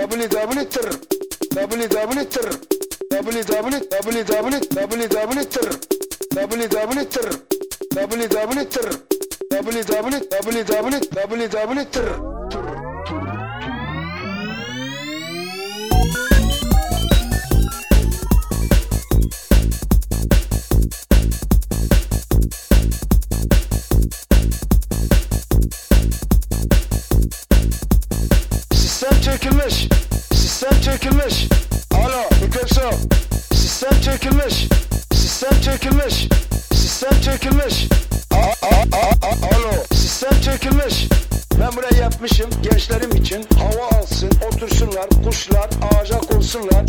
www www www www www www Sistem çökülmüş. Sistem çökülmüş. Alo mikrofon. Sistem çökülmüş. Sistem çökülmüş. Sistem çökülmüş. A, a, a, a, alo. Sistem çökülmüş. Ben burayı yapmışım gençlerim için. Hava alsın, otursunlar, kuşlar ağaca konsunlar.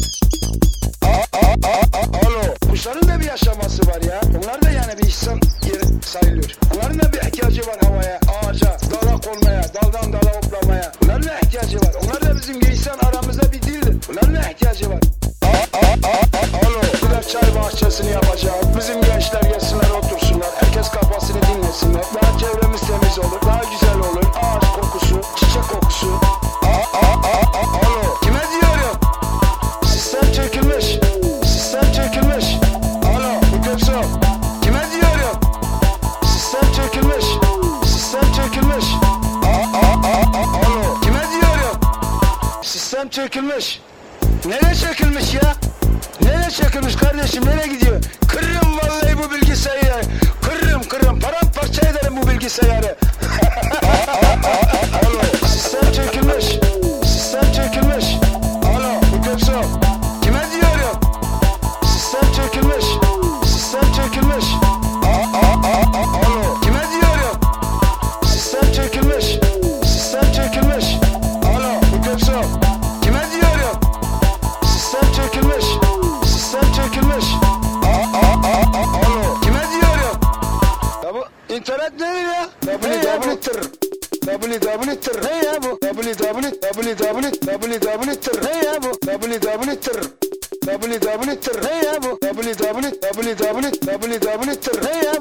A, a, a, a, alo. Kuşların da bir yaşaması var ya. Onlar da yani bir insan sayılıyor. Onların da bir ihtiyacı var havaya, ağaca, dala konmaya, daldan dala ihtiyacı var. Onlar da bizim insan aramızda bir dildir. Onların da ihtiyacı var. Çökülmüş. Nereye çökülmüş ya? Nereye çökülmüş kardeşim? Nereye gidiyor? Kırırım vallahi bu bilgisayarı. Kırırım kırırım. Paramparça ederim bu bilgisayarı. Www tır. www tır. Ne ya bu? www www www tır. Ne ya bu?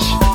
rush.